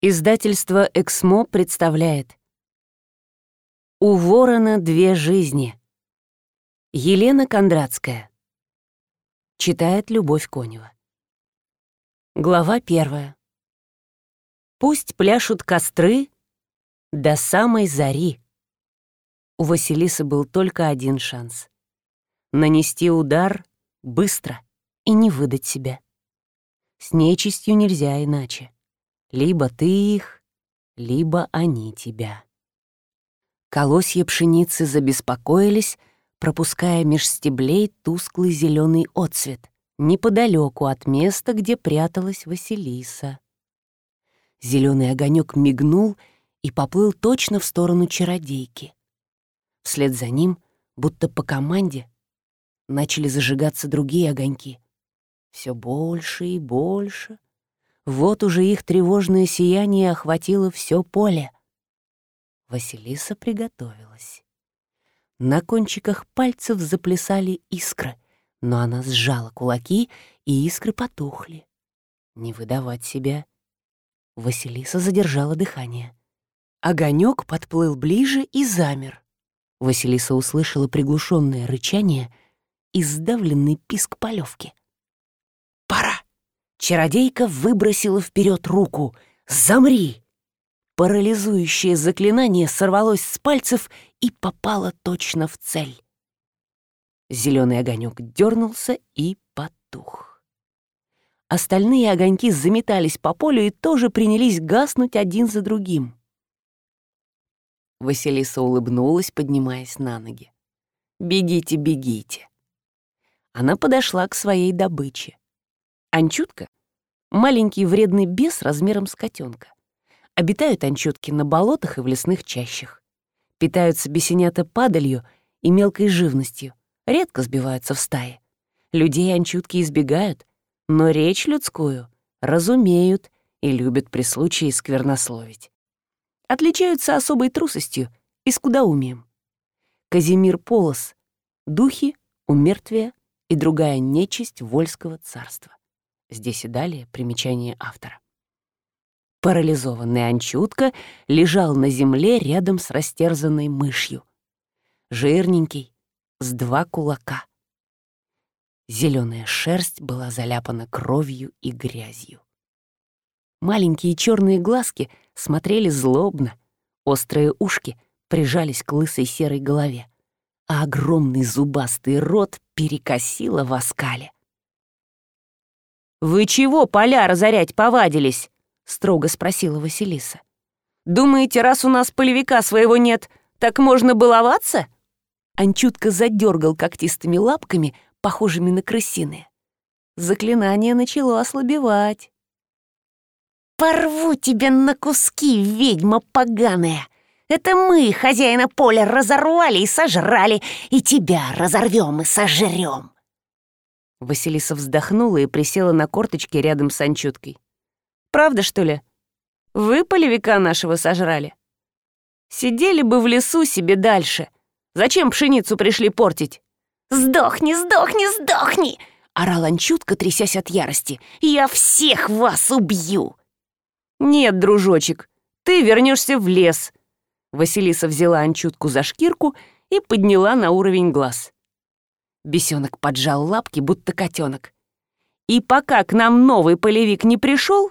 Издательство «Эксмо» представляет «У ворона две жизни». Елена Кондратская. Читает Любовь Конева. Глава первая. Пусть пляшут костры до самой зари. У Василисы был только один шанс — нанести удар быстро и не выдать себя. С нечистью нельзя иначе. Либо ты их, либо они тебя. Колосья пшеницы забеспокоились, пропуская меж стеблей тусклый зеленый отцвет, неподалеку от места, где пряталась Василиса. Зеленый огонек мигнул и поплыл точно в сторону чародейки. Вслед за ним, будто по команде, начали зажигаться другие огоньки. Все больше и больше — вот уже их тревожное сияние охватило все поле. Василиса приготовилась. На кончиках пальцев заплясали искры, но она сжала кулаки, и искры потухли. Не выдавать себя. Василиса задержала дыхание. Огонек подплыл ближе и замер. Василиса услышала приглушенное рычание и сдавленный писк полевки. «Пора!» Чародейка выбросила вперед руку. «Замри!» Парализующее заклинание сорвалось с пальцев и попало точно в цель. Зеленый огонек дернулся и потух. Остальные огоньки заметались по полю и тоже принялись гаснуть один за другим. Василиса улыбнулась, поднимаясь на ноги. «Бегите, бегите!» Она подошла к своей добыче. Анчутка — маленький вредный бес размером с котенка. Обитают анчутки на болотах и в лесных чащах. Питаются бесенята падалью и мелкой живностью, редко сбиваются в стаи. Людей анчутки избегают, но речь людскую разумеют и любят при случае сквернословить. Отличаются особой трусостью и скудоумием. Казимир Полос — духи, умертвия и другая нечисть Вольского царства. Здесь и далее примечание автора. Парализованный Анчутка лежал на земле рядом с растерзанной мышью. Жирненький, с два кулака. Зеленая шерсть была заляпана кровью и грязью. Маленькие черные глазки смотрели злобно, острые ушки прижались к лысой серой голове, а огромный зубастый рот перекосило в оскале. «Вы чего поля разорять повадились?» — строго спросила Василиса. «Думаете, раз у нас полевика своего нет, так можно баловаться?» Анчутка задергал когтистыми лапками, похожими на крысиные. Заклинание начало ослабевать. «Порву тебя на куски, ведьма поганая! Это мы, хозяина поля, разорвали и сожрали, и тебя разорвем и сожрем!» Василиса вздохнула и присела на корточки рядом с Анчуткой. «Правда, что ли? Вы полевика нашего сожрали? Сидели бы в лесу себе дальше. Зачем пшеницу пришли портить?» «Сдохни, сдохни, сдохни!» — орал Анчутка, трясясь от ярости. «Я всех вас убью!» «Нет, дружочек, ты вернешься в лес!» Василиса взяла Анчутку за шкирку и подняла на уровень глаз. Бесенок поджал лапки, будто котенок. И пока к нам новый полевик не пришел,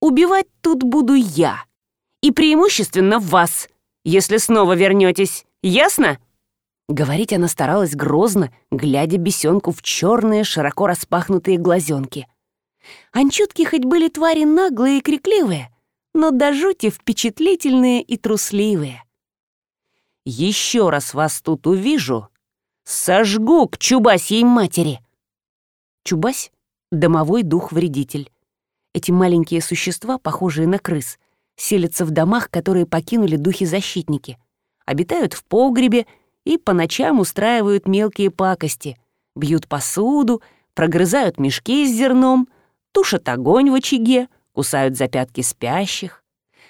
убивать тут буду я. И преимущественно вас, если снова вернетесь. Ясно? Говорить она старалась грозно, глядя бесенку в черные, широко распахнутые глазенки. Анчутки хоть были твари наглые и крикливые, но до жути впечатлительные и трусливые. «Еще раз вас тут увижу, Сожгу к чубасьей матери!» Чубась — домовой дух-вредитель. Эти маленькие существа, похожие на крыс, селятся в домах, которые покинули духи-защитники, обитают в погребе и по ночам устраивают мелкие пакости, бьют посуду, прогрызают мешки с зерном, тушат огонь в очаге, кусают за пятки спящих.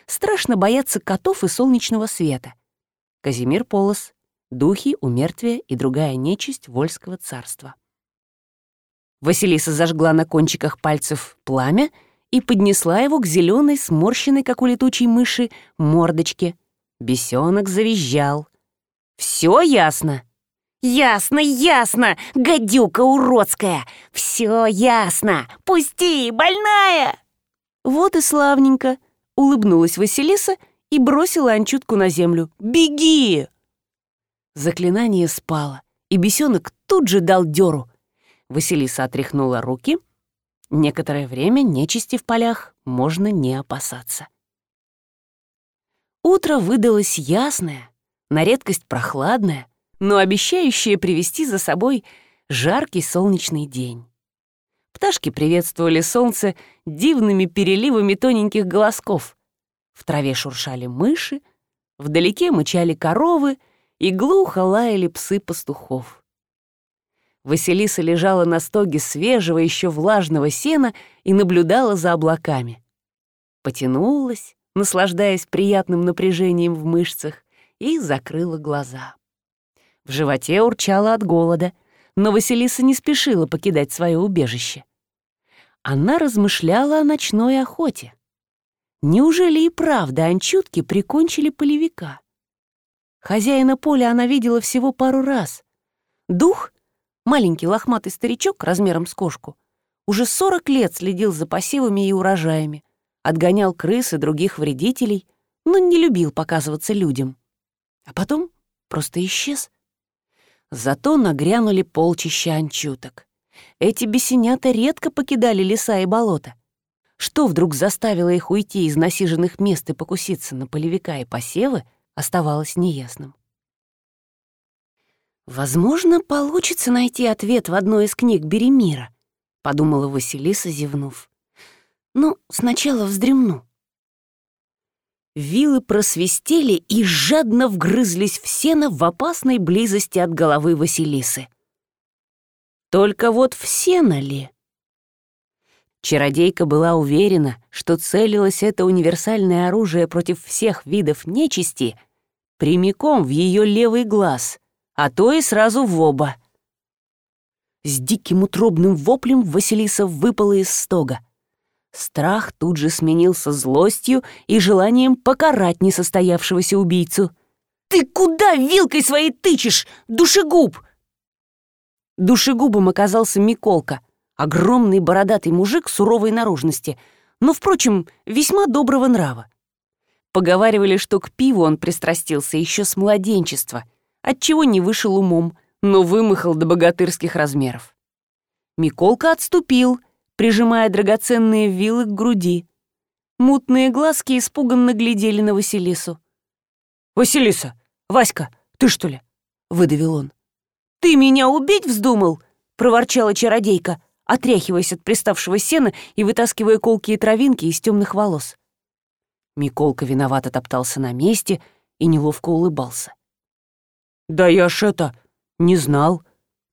Страшно бояться котов и солнечного света. Казимир Полос, духи, умертвия и другая нечисть Вольского царства. Василиса зажгла на кончиках пальцев пламя и поднесла его к зеленой, сморщенной, как у летучей мыши, мордочке. Бесенок завизжал. «Все ясно?» «Ясно, ясно, гадюка уродская! Все ясно! Пусти, больная!» «Вот и славненько!» — улыбнулась Василиса и бросила Анчутку на землю. «Беги!» Заклинание спало, и бесенок тут же дал дёру. Василиса отряхнула руки. Некоторое время нечисти в полях можно не опасаться. Утро выдалось ясное, на редкость прохладное, но обещающее привести за собой жаркий солнечный день. Пташки приветствовали солнце дивными переливами тоненьких голосков. В траве шуршали мыши, вдалеке мычали коровы и глухо лаяли псы пастухов. Василиса лежала на стоге свежего, еще влажного сена и наблюдала за облаками. Потянулась, наслаждаясь приятным напряжением в мышцах, и закрыла глаза. В животе урчала от голода, но Василиса не спешила покидать свое убежище. Она размышляла о ночной охоте. Неужели и правда анчутки прикончили полевика? Хозяина поля она видела всего пару раз. Дух, маленький лохматый старичок размером с кошку, уже 40 лет следил за посевами и урожаями, отгонял крыс и других вредителей, но не любил показываться людям. А потом просто исчез. Зато нагрянули полчища анчуток. Эти бесенята редко покидали леса и болота. Что вдруг заставило их уйти из насиженных мест и покуситься на полевика и посевы, оставалось неясным. «Возможно, получится найти ответ в одной из книг Беремира», — подумала Василиса, зевнув. «Но «Ну, сначала вздремну». Вилы просвистели и жадно вгрызлись в сено в опасной близости от головы Василисы. Только вот в сено ли? Чародейка была уверена, что целилось это универсальное оружие против всех видов нечисти прямиком в ее левый глаз, а то и сразу в оба. С диким утробным воплем Василиса выпала из стога. Страх тут же сменился злостью и желанием покарать несостоявшегося убийцу. «Ты куда вилкой своей тычешь, душегуб?» Душегубом оказался Миколка, огромный бородатый мужик суровой наружности, но, впрочем, весьма доброго нрава. Поговаривали, что к пиву он пристрастился еще с младенчества, отчего не вышел умом, но вымахал до богатырских размеров. Миколка отступил, прижимая драгоценные вилы к груди. Мутные глазки испуганно глядели на Василису. «Василиса! Васька, ты что ли?» — выдавил он. «Ты меня убить вздумал?» — проворчала чародейка, отряхиваясь от приставшего сена и вытаскивая колкие травинки из темных волос. Миколка виновато топтался на месте и неловко улыбался. «Да я ж это... не знал»,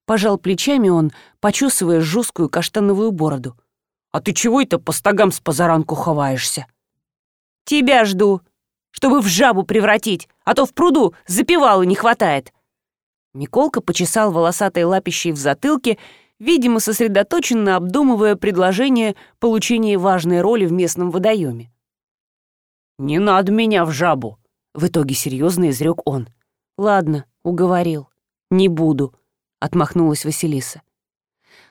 Пожал плечами он, почесывая жесткую каштановую бороду. «А ты чего это по стогам с позаранку ховаешься?» «Тебя жду, чтобы в жабу превратить, а то в пруду запивала не хватает». Миколка почесал волосатой лапищей в затылке, видимо, сосредоточенно обдумывая предложение получения важной роли в местном водоеме. «Не надо меня в жабу», — в итоге серьезно изрек он. «Ладно, уговорил. Не буду отмахнулась Василиса.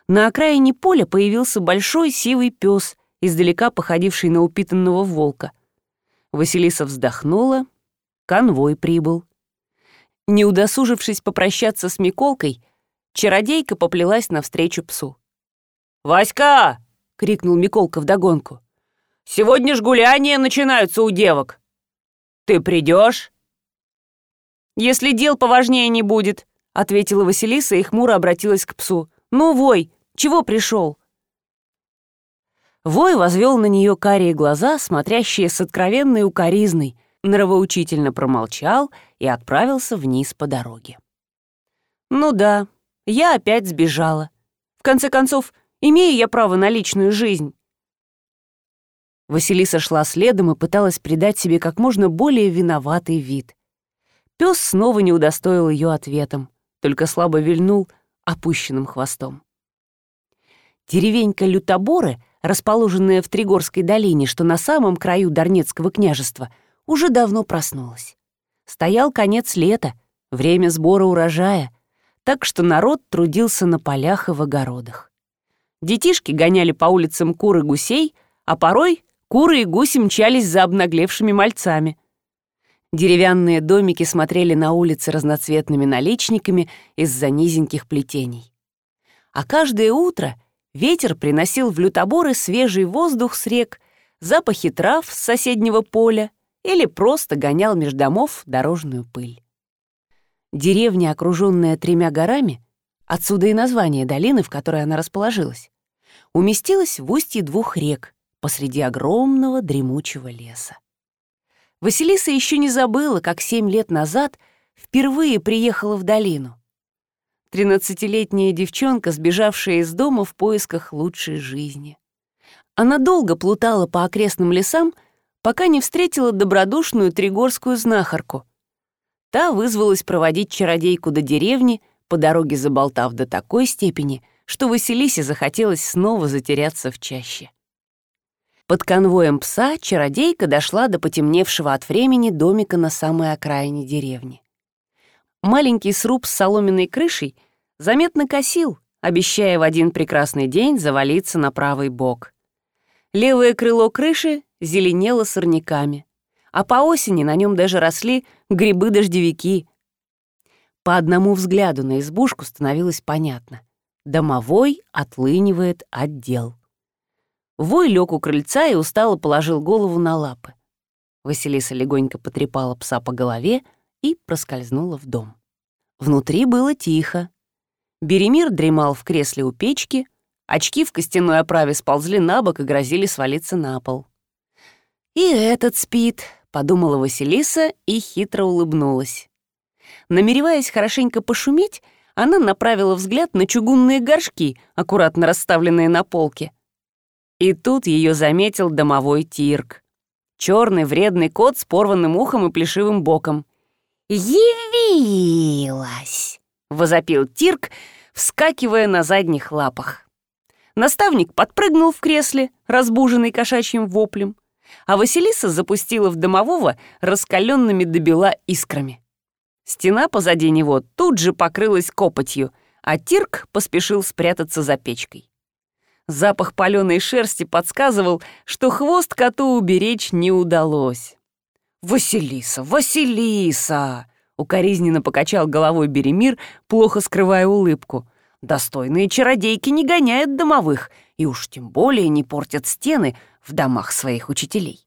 На окраине поля появился большой сивый пес, издалека походивший на упитанного волка. Василиса вздохнула, конвой прибыл. Не удосужившись попрощаться с Миколкой, чародейка поплелась навстречу псу. «Васька!» — крикнул Миколка вдогонку. «Сегодня ж гуляния начинаются у девок. Ты придешь? «Если дел поважнее не будет», — ответила Василиса и хмуро обратилась к псу. «Ну, Вой, чего пришел?» Вой возвел на нее карие глаза, смотрящие с откровенной укоризной, нравоучительно промолчал и отправился вниз по дороге. «Ну да, я опять сбежала. В конце концов, имею я право на личную жизнь». Василиса шла следом и пыталась придать себе как можно более виноватый вид. Пес снова не удостоил ее ответом только слабо вильнул опущенным хвостом. Деревенька Лютоборы расположенная в Тригорской долине, что на самом краю Донецкого княжества, уже давно проснулась. Стоял конец лета, время сбора урожая, так что народ трудился на полях и в огородах. Детишки гоняли по улицам кур и гусей, а порой куры и гуси мчались за обнаглевшими мальцами. Деревянные домики смотрели на улицы разноцветными наличниками из-за низеньких плетений. А каждое утро ветер приносил в лютоборы свежий воздух с рек, запахи трав с соседнего поля или просто гонял меж домов дорожную пыль. Деревня, окруженная тремя горами, отсюда и название долины, в которой она расположилась, уместилась в устье двух рек посреди огромного дремучего леса. Василиса еще не забыла, как семь лет назад впервые приехала в долину. Тринадцатилетняя девчонка, сбежавшая из дома в поисках лучшей жизни. Она долго плутала по окрестным лесам, пока не встретила добродушную тригорскую знахарку. Та вызвалась проводить чародейку до деревни, по дороге заболтав до такой степени, что Василисе захотелось снова затеряться в чаще. Под конвоем пса чародейка дошла до потемневшего от времени домика на самой окраине деревни. Маленький сруб с соломенной крышей заметно косил, обещая в один прекрасный день завалиться на правый бок. Левое крыло крыши зеленело сорняками, а по осени на нем даже росли грибы-дождевики. По одному взгляду на избушку становилось понятно — домовой отлынивает отдел. Вой лег у крыльца и устало положил голову на лапы. Василиса легонько потрепала пса по голове и проскользнула в дом. Внутри было тихо. Беремир дремал в кресле у печки, очки в костяной оправе сползли на бок и грозили свалиться на пол. «И этот спит», — подумала Василиса и хитро улыбнулась. Намереваясь хорошенько пошуметь, она направила взгляд на чугунные горшки, аккуратно расставленные на полке — и тут ее заметил домовой Тирк. Черный вредный кот с порванным ухом и плешивым боком. «Явилась!» — возопил Тирк, вскакивая на задних лапах. Наставник подпрыгнул в кресле, разбуженный кошачьим воплем, а Василиса запустила в домового раскаленными до бела искрами. Стена позади него тут же покрылась копотью, а Тирк поспешил спрятаться за печкой. Запах паленой шерсти подсказывал, что хвост коту уберечь не удалось. «Василиса! Василиса!» — укоризненно покачал головой Беремир, плохо скрывая улыбку. «Достойные чародейки не гоняют домовых и уж тем более не портят стены в домах своих учителей».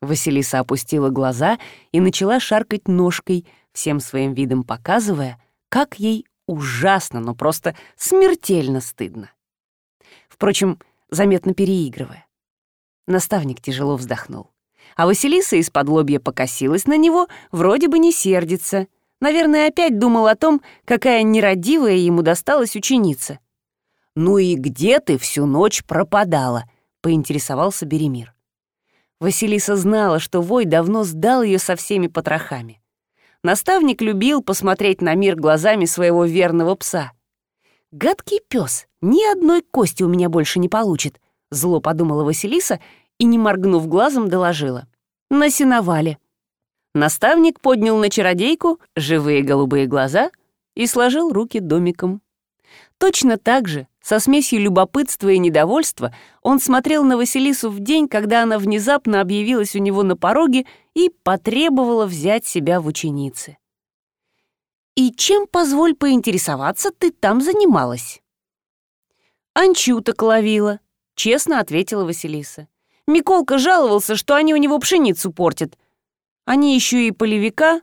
Василиса опустила глаза и начала шаркать ножкой, всем своим видом показывая, как ей ужасно, но просто смертельно стыдно впрочем, заметно переигрывая. Наставник тяжело вздохнул. А Василиса из-под лобья покосилась на него, вроде бы не сердится. Наверное, опять думал о том, какая нерадивая ему досталась ученица. «Ну и где ты всю ночь пропадала?» — поинтересовался Беремир. Василиса знала, что Вой давно сдал ее со всеми потрохами. Наставник любил посмотреть на мир глазами своего верного пса. «Гадкий пес, ни одной кости у меня больше не получит», — зло подумала Василиса и, не моргнув глазом, доложила. «На сеновале». Наставник поднял на чародейку живые голубые глаза и сложил руки домиком. Точно так же, со смесью любопытства и недовольства, он смотрел на Василису в день, когда она внезапно объявилась у него на пороге и потребовала взять себя в ученицы. «И чем, позволь поинтересоваться, ты там занималась?» «Анчуток ловила», — честно ответила Василиса. «Миколка жаловался, что они у него пшеницу портят. Они еще и полевика».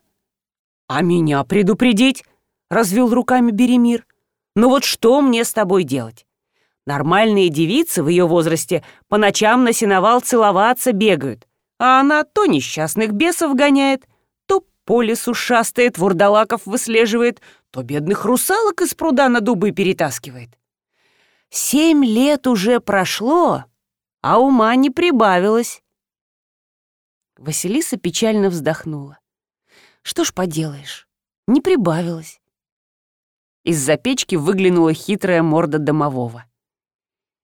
«А меня предупредить?» — развел руками Беремир. «Ну вот что мне с тобой делать? Нормальные девицы в ее возрасте по ночам на сеновал целоваться бегают, а она то несчастных бесов гоняет, по лесу шастает, вурдалаков выслеживает, то бедных русалок из пруда на дубы перетаскивает. Семь лет уже прошло, а ума не прибавилось. Василиса печально вздохнула. Что ж поделаешь, не прибавилось. Из-за печки выглянула хитрая морда домового.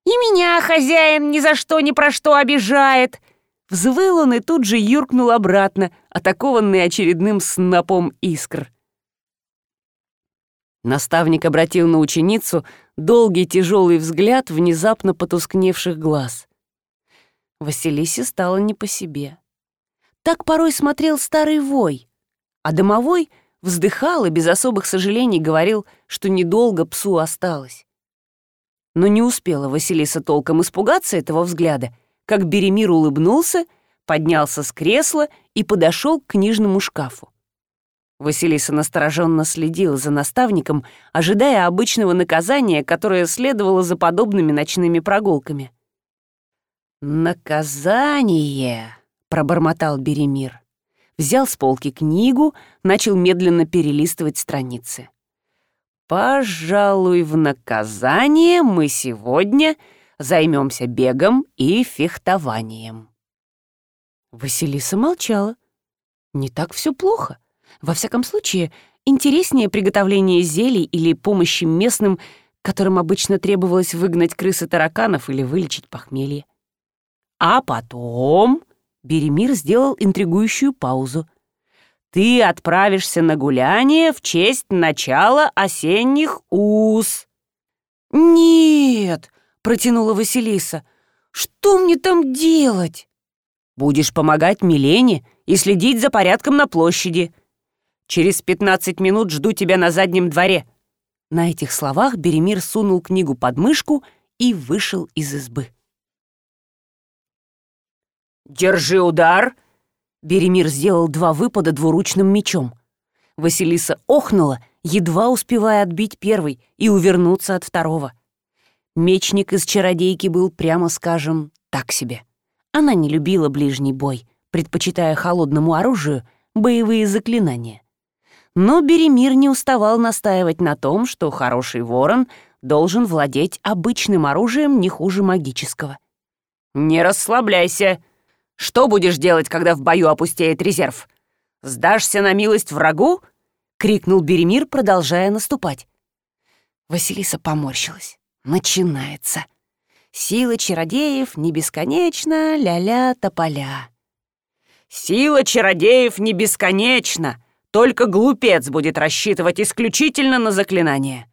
И меня хозяин ни за что ни про что обижает!» Взвыл он и тут же юркнул обратно, атакованный очередным снопом искр. Наставник обратил на ученицу долгий тяжелый взгляд внезапно потускневших глаз. Василисе стало не по себе. Так порой смотрел старый вой, а домовой вздыхал и без особых сожалений говорил, что недолго псу осталось. Но не успела Василиса толком испугаться этого взгляда, как Беремир улыбнулся, поднялся с кресла и подошел к книжному шкафу. Василиса настороженно следила за наставником, ожидая обычного наказания, которое следовало за подобными ночными прогулками. «Наказание!» — пробормотал Беремир. Взял с полки книгу, начал медленно перелистывать страницы. «Пожалуй, в наказание мы сегодня займемся бегом и фехтованием». Василиса молчала. «Не так все плохо. Во всяком случае, интереснее приготовление зелий или помощи местным, которым обычно требовалось выгнать крысы тараканов или вылечить похмелье. А потом Беремир сделал интригующую паузу. «Ты отправишься на гуляние в честь начала осенних уз». «Нет!» — протянула Василиса. «Что мне там делать?» «Будешь помогать Милене и следить за порядком на площади. Через пятнадцать минут жду тебя на заднем дворе». На этих словах Беремир сунул книгу под мышку и вышел из избы. «Держи удар!» Беремир сделал два выпада двуручным мечом. Василиса охнула, едва успевая отбить первый и увернуться от второго. Мечник из чародейки был, прямо скажем, так себе. Она не любила ближний бой, предпочитая холодному оружию боевые заклинания. Но Беремир не уставал настаивать на том, что хороший ворон должен владеть обычным оружием не хуже магического. «Не расслабляйся!» Что будешь делать, когда в бою опустеет резерв? Сдашься на милость врагу?» — крикнул Беремир, продолжая наступать. Василиса поморщилась. «Начинается. Сила чародеев не бесконечна, ля-ля тополя». «Сила чародеев не бесконечна, только глупец будет рассчитывать исключительно на заклинание».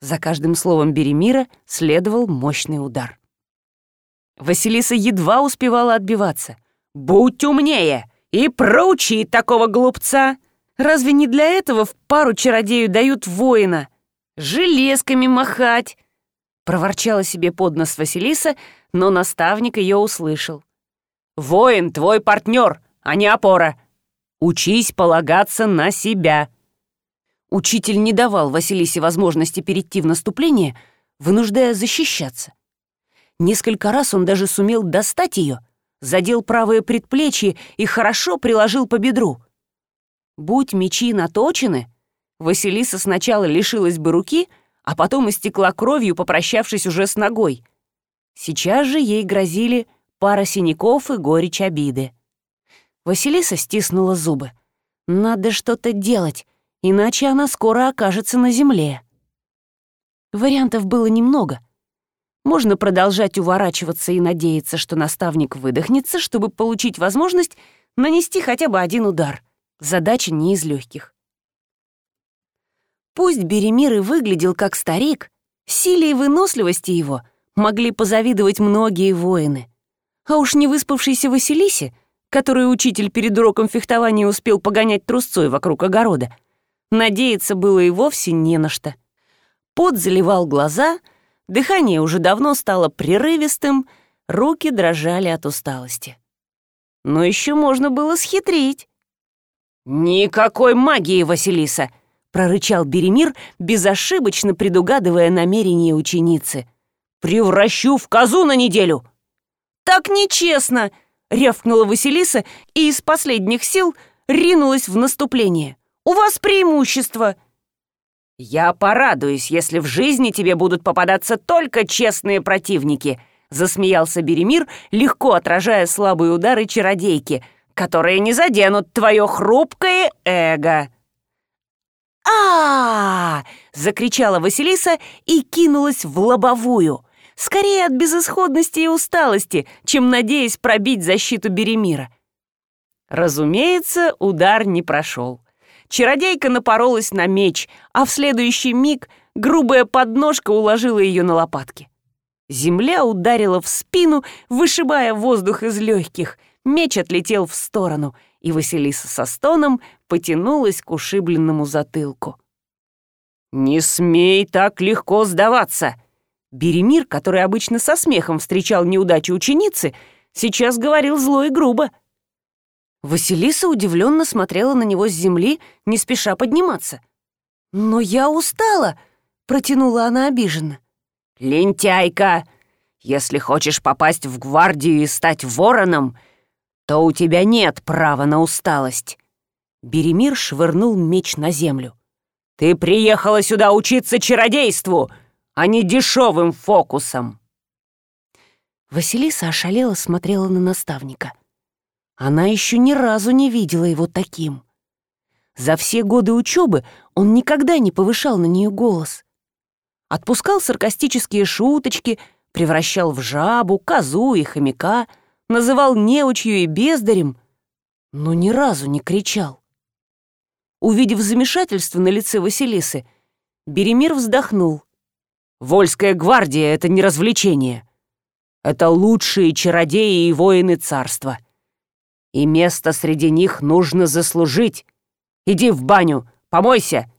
За каждым словом Беремира следовал мощный удар. Василиса едва успевала отбиваться. «Будь умнее и проучи такого глупца! Разве не для этого в пару чародею дают воина? Железками махать!» Проворчала себе под нос Василиса, но наставник ее услышал. «Воин твой партнер, а не опора. Учись полагаться на себя». Учитель не давал Василисе возможности перейти в наступление, вынуждая защищаться. Несколько раз он даже сумел достать ее, задел правое предплечье и хорошо приложил по бедру. Будь мечи наточены, Василиса сначала лишилась бы руки, а потом истекла кровью, попрощавшись уже с ногой. Сейчас же ей грозили пара синяков и горечь обиды. Василиса стиснула зубы. Надо что-то делать, иначе она скоро окажется на земле. Вариантов было немного — можно продолжать уворачиваться и надеяться, что наставник выдохнется, чтобы получить возможность нанести хотя бы один удар. Задача не из легких. Пусть Беремир и выглядел как старик, силе и выносливости его могли позавидовать многие воины. А уж не выспавшийся Василисе, который учитель перед уроком фехтования успел погонять трусцой вокруг огорода, надеяться было и вовсе не на что. Пот заливал глаза — Дыхание уже давно стало прерывистым, руки дрожали от усталости. Но еще можно было схитрить. «Никакой магии, Василиса!» — прорычал Беремир, безошибочно предугадывая намерения ученицы. «Превращу в козу на неделю!» «Так нечестно!» — рявкнула Василиса и из последних сил ринулась в наступление. «У вас преимущество!» «Я порадуюсь, если в жизни тебе будут попадаться только честные противники», засмеялся Беремир, легко отражая слабые удары чародейки, которые не заденут твое хрупкое эго. А, закричала Василиса и кинулась в лобовую. Скорее от безысходности и усталости, чем надеясь пробить защиту Беремира. Разумеется, удар не прошел. Чародейка напоролась на меч, а в следующий миг грубая подножка уложила ее на лопатки. Земля ударила в спину, вышибая воздух из легких. Меч отлетел в сторону, и Василиса со стоном потянулась к ушибленному затылку. «Не смей так легко сдаваться!» Беремир, который обычно со смехом встречал неудачи ученицы, сейчас говорил зло и грубо. Василиса удивленно смотрела на него с земли, не спеша подниматься. «Но я устала!» — протянула она обиженно. «Лентяйка! Если хочешь попасть в гвардию и стать вороном, то у тебя нет права на усталость». Беремир швырнул меч на землю. «Ты приехала сюда учиться чародейству, а не дешевым фокусом!» Василиса ошалела смотрела на наставника. Она еще ни разу не видела его таким. За все годы учебы он никогда не повышал на нее голос. Отпускал саркастические шуточки, превращал в жабу, козу и хомяка, называл неучью и бездарем, но ни разу не кричал. Увидев замешательство на лице Василисы, Беремир вздохнул. «Вольская гвардия — это не развлечение. Это лучшие чародеи и воины царства. И место среди них нужно заслужить. Иди в баню, помойся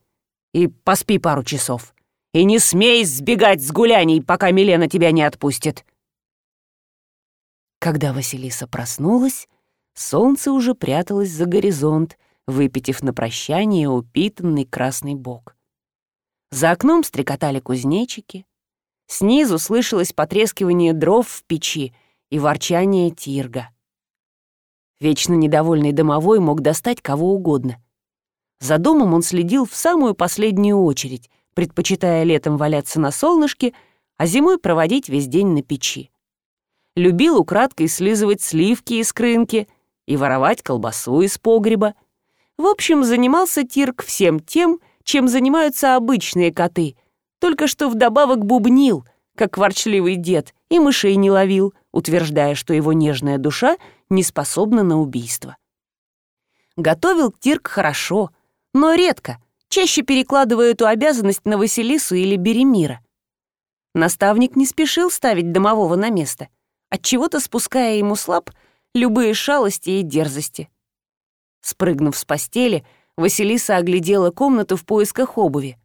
и поспи пару часов. И не смей сбегать с гуляний, пока Милена тебя не отпустит». Когда Василиса проснулась, солнце уже пряталось за горизонт, выпитив на прощание упитанный красный бок. За окном стрекотали кузнечики. Снизу слышалось потрескивание дров в печи и ворчание тирга. Вечно недовольный домовой мог достать кого угодно. За домом он следил в самую последнюю очередь, предпочитая летом валяться на солнышке, а зимой проводить весь день на печи. Любил украдкой слизывать сливки из крынки и воровать колбасу из погреба. В общем, занимался Тирк всем тем, чем занимаются обычные коты, только что вдобавок бубнил, как ворчливый дед, и мышей не ловил, утверждая, что его нежная душа не способна на убийство. Готовил Тирк хорошо, но редко — чаще перекладывая эту обязанность на Василису или Беремира. Наставник не спешил ставить домового на место, отчего-то спуская ему слаб любые шалости и дерзости. Спрыгнув с постели, Василиса оглядела комнату в поисках обуви.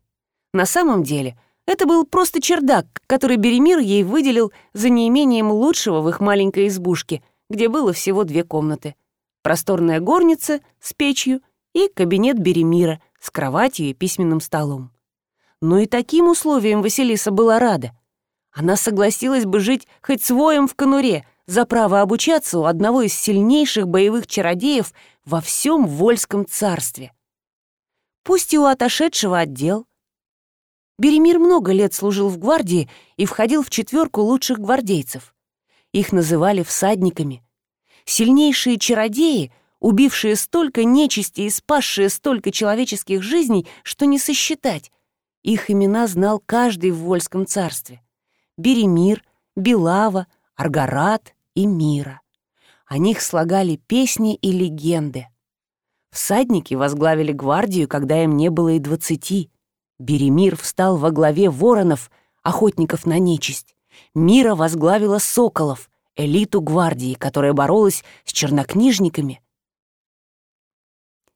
На самом деле, это был просто чердак, который Беремир ей выделил за неимением лучшего в их маленькой избушке, где было всего две комнаты. Просторная горница с печью и кабинет Беремира — с кроватью и письменным столом. Но и таким условиям Василиса была рада. Она согласилась бы жить хоть своим в конуре за право обучаться у одного из сильнейших боевых чародеев во всем Вольском царстве. Пусть и у отошедшего отдел. Беремир много лет служил в гвардии и входил в четверку лучших гвардейцев. Их называли всадниками. Сильнейшие чародеи — убившие столько нечисти и спасшие столько человеческих жизней, что не сосчитать. Их имена знал каждый в Вольском царстве. Беремир, Белава, Аргарат и Мира. О них слагали песни и легенды. Всадники возглавили гвардию, когда им не было и двадцати. Беремир встал во главе воронов, охотников на нечисть. Мира возглавила соколов, элиту гвардии, которая боролась с чернокнижниками,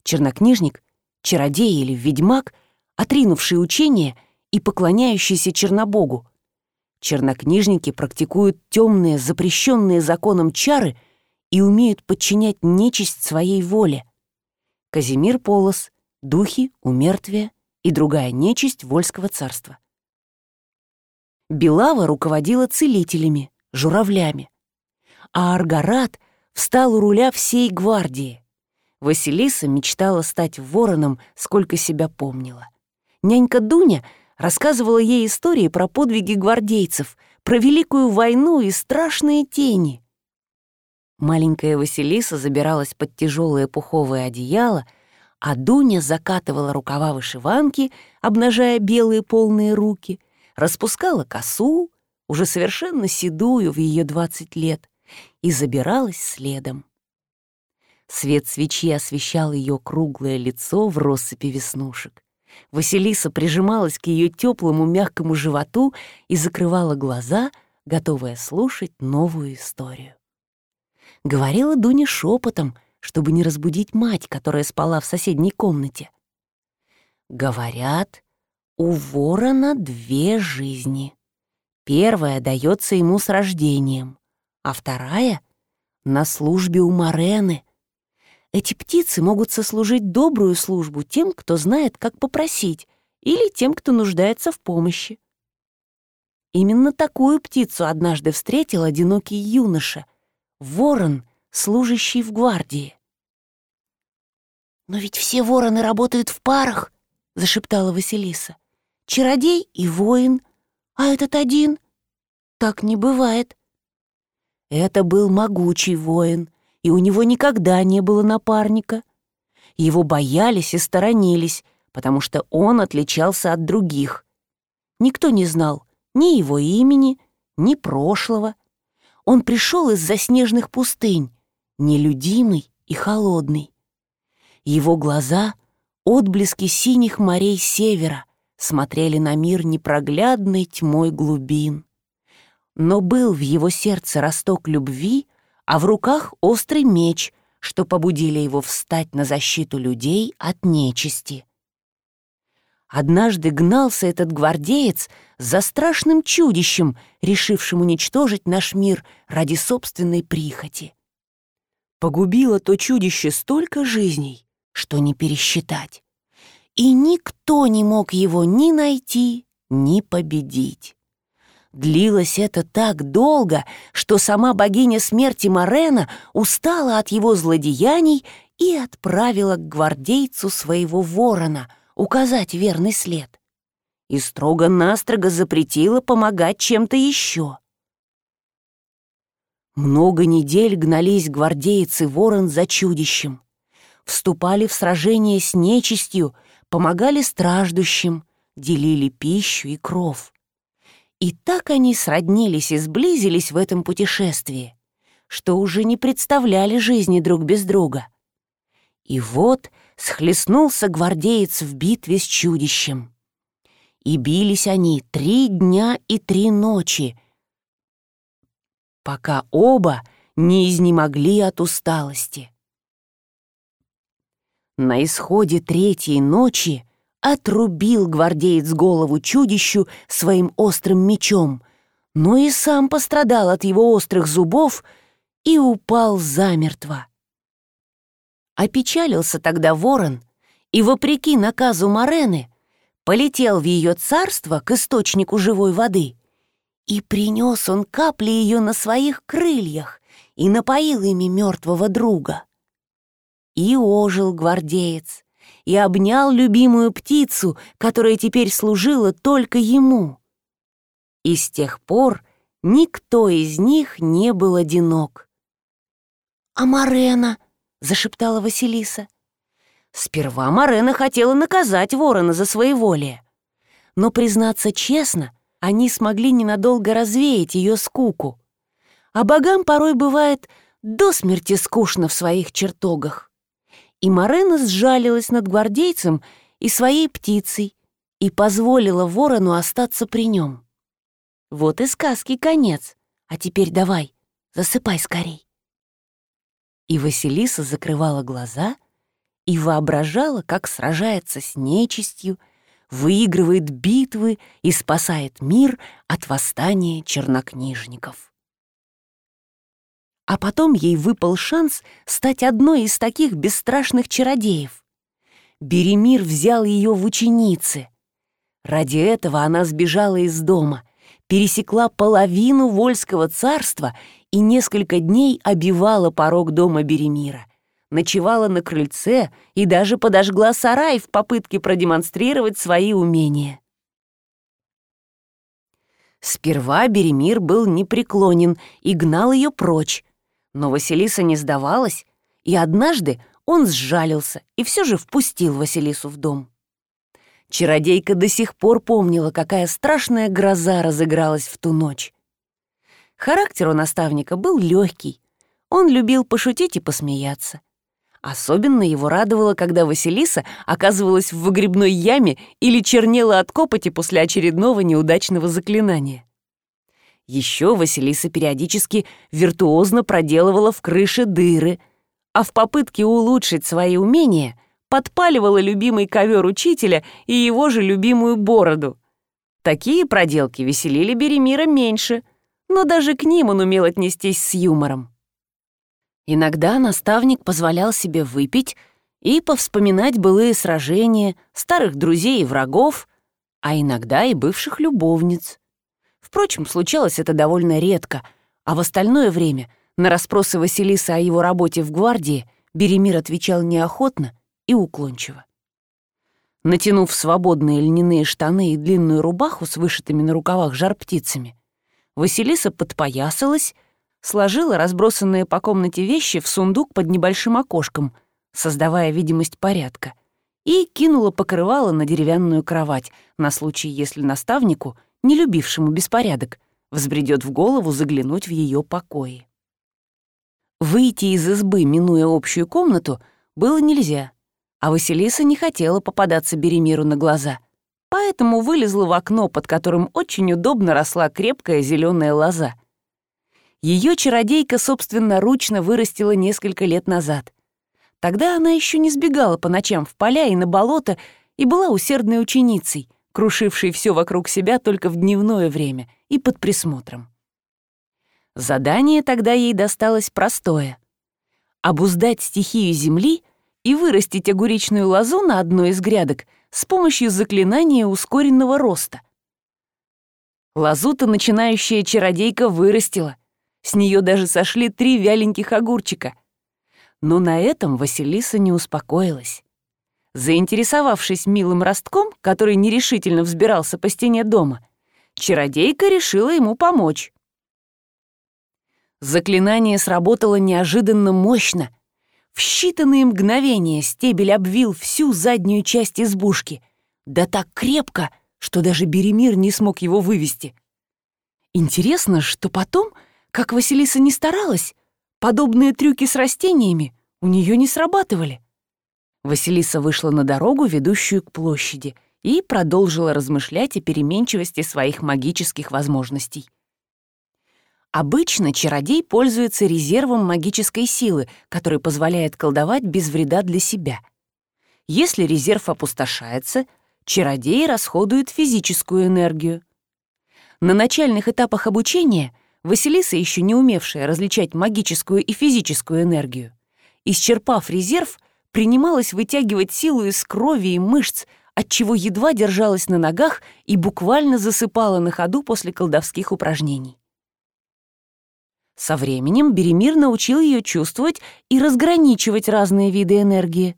чернокнижник, чародей или ведьмак, отринувший учение и поклоняющийся Чернобогу. Чернокнижники практикуют темные, запрещенные законом чары и умеют подчинять нечисть своей воле. Казимир Полос, духи, умертвия и другая нечисть Вольского царства. Белава руководила целителями, журавлями, а Аргарат встал у руля всей гвардии. Василиса мечтала стать вороном, сколько себя помнила. Нянька Дуня рассказывала ей истории про подвиги гвардейцев, про Великую войну и страшные тени. Маленькая Василиса забиралась под тяжелое пуховое одеяло, а Дуня закатывала рукава вышиванки, обнажая белые полные руки, распускала косу, уже совершенно седую в ее двадцать лет, и забиралась следом. Свет свечи освещал ее круглое лицо в россыпи веснушек. Василиса прижималась к ее теплому мягкому животу и закрывала глаза, готовая слушать новую историю. Говорила Дуня шепотом, чтобы не разбудить мать, которая спала в соседней комнате. Говорят, у ворона две жизни. Первая дается ему с рождением, а вторая — на службе у Марены. Эти птицы могут сослужить добрую службу тем, кто знает, как попросить, или тем, кто нуждается в помощи. Именно такую птицу однажды встретил одинокий юноша, ворон, служащий в гвардии. «Но ведь все вороны работают в парах», — зашептала Василиса. «Чародей и воин, а этот один? Так не бывает». Это был могучий воин, и у него никогда не было напарника. Его боялись и сторонились, потому что он отличался от других. Никто не знал ни его имени, ни прошлого. Он пришел из заснеженных пустынь, нелюдимый и холодный. Его глаза, отблески синих морей севера, смотрели на мир непроглядной тьмой глубин. Но был в его сердце росток любви — а в руках острый меч, что побудили его встать на защиту людей от нечисти. Однажды гнался этот гвардеец за страшным чудищем, решившим уничтожить наш мир ради собственной прихоти. Погубило то чудище столько жизней, что не пересчитать. И никто не мог его ни найти, ни победить. Длилось это так долго, что сама богиня смерти Морена устала от его злодеяний и отправила к гвардейцу своего ворона указать верный след. И строго-настрого запретила помогать чем-то еще. Много недель гнались гвардейцы ворон за чудищем. Вступали в сражение с нечистью, помогали страждущим, делили пищу и кров. И так они сроднились и сблизились в этом путешествии, что уже не представляли жизни друг без друга. И вот схлестнулся гвардеец в битве с чудищем. И бились они три дня и три ночи, пока оба не изнемогли от усталости. На исходе третьей ночи отрубил гвардеец голову чудищу своим острым мечом, но и сам пострадал от его острых зубов и упал замертво. Опечалился тогда ворон и, вопреки наказу Морены, полетел в ее царство к источнику живой воды, и принес он капли ее на своих крыльях и напоил ими мертвого друга. И ожил гвардеец, и обнял любимую птицу, которая теперь служила только ему. И с тех пор никто из них не был одинок. «А Марена?» — зашептала Василиса. Сперва Марена хотела наказать ворона за своеволие. Но, признаться честно, они смогли ненадолго развеять ее скуку. А богам порой бывает до смерти скучно в своих чертогах. И Марена сжалилась над гвардейцем и своей птицей и позволила ворону остаться при нем. Вот и сказки конец. А теперь давай, засыпай скорей. И Василиса закрывала глаза и воображала, как сражается с нечистью, выигрывает битвы и спасает мир от восстания чернокнижников. А потом ей выпал шанс стать одной из таких бесстрашных чародеев. Беремир взял ее в ученицы. Ради этого она сбежала из дома, пересекла половину Вольского царства и несколько дней обивала порог дома Беремира. Ночевала на крыльце и даже подожгла сарай в попытке продемонстрировать свои умения. Сперва Беремир был непреклонен и гнал ее прочь, но Василиса не сдавалась, и однажды он сжалился и все же впустил Василису в дом. Чародейка до сих пор помнила, какая страшная гроза разыгралась в ту ночь. Характер у наставника был легкий. Он любил пошутить и посмеяться. Особенно его радовало, когда Василиса оказывалась в выгребной яме или чернела от копоти после очередного неудачного заклинания. Еще Василиса периодически виртуозно проделывала в крыше дыры, а в попытке улучшить свои умения подпаливала любимый ковер учителя и его же любимую бороду. Такие проделки веселили Беремира меньше, но даже к ним он умел отнестись с юмором. Иногда наставник позволял себе выпить и повспоминать былые сражения, старых друзей и врагов, а иногда и бывших любовниц. Впрочем, случалось это довольно редко, а в остальное время на расспросы Василиса о его работе в гвардии Беремир отвечал неохотно и уклончиво. Натянув свободные льняные штаны и длинную рубаху с вышитыми на рукавах жар-птицами, Василиса подпоясалась, сложила разбросанные по комнате вещи в сундук под небольшим окошком, создавая видимость порядка, и кинула покрывало на деревянную кровать на случай, если наставнику, не любившему беспорядок, взбредет в голову заглянуть в ее покои. Выйти из избы, минуя общую комнату, было нельзя, а Василиса не хотела попадаться Беремиру на глаза — поэтому вылезла в окно, под которым очень удобно росла крепкая зеленая лоза. Ее чародейка собственноручно вырастила несколько лет назад. Тогда она еще не сбегала по ночам в поля и на болото и была усердной ученицей, крушившей все вокруг себя только в дневное время и под присмотром. Задание тогда ей досталось простое — обуздать стихию земли и вырастить огуречную лозу на одной из грядок — с помощью заклинания ускоренного роста. Лазута начинающая чародейка вырастила. С нее даже сошли три вяленьких огурчика. Но на этом Василиса не успокоилась. Заинтересовавшись милым ростком, который нерешительно взбирался по стене дома, чародейка решила ему помочь. Заклинание сработало неожиданно мощно — в считанные мгновения стебель обвил всю заднюю часть избушки, да так крепко, что даже Беремир не смог его вывести. Интересно, что потом, как Василиса не старалась, подобные трюки с растениями у нее не срабатывали. Василиса вышла на дорогу, ведущую к площади, и продолжила размышлять о переменчивости своих магических возможностей. Обычно чародей пользуется резервом магической силы, который позволяет колдовать без вреда для себя. Если резерв опустошается, чародей расходует физическую энергию. На начальных этапах обучения Василиса, еще не умевшая различать магическую и физическую энергию, исчерпав резерв, принималась вытягивать силу из крови и мышц, отчего едва держалась на ногах и буквально засыпала на ходу после колдовских упражнений. Со временем Беремир научил ее чувствовать и разграничивать разные виды энергии.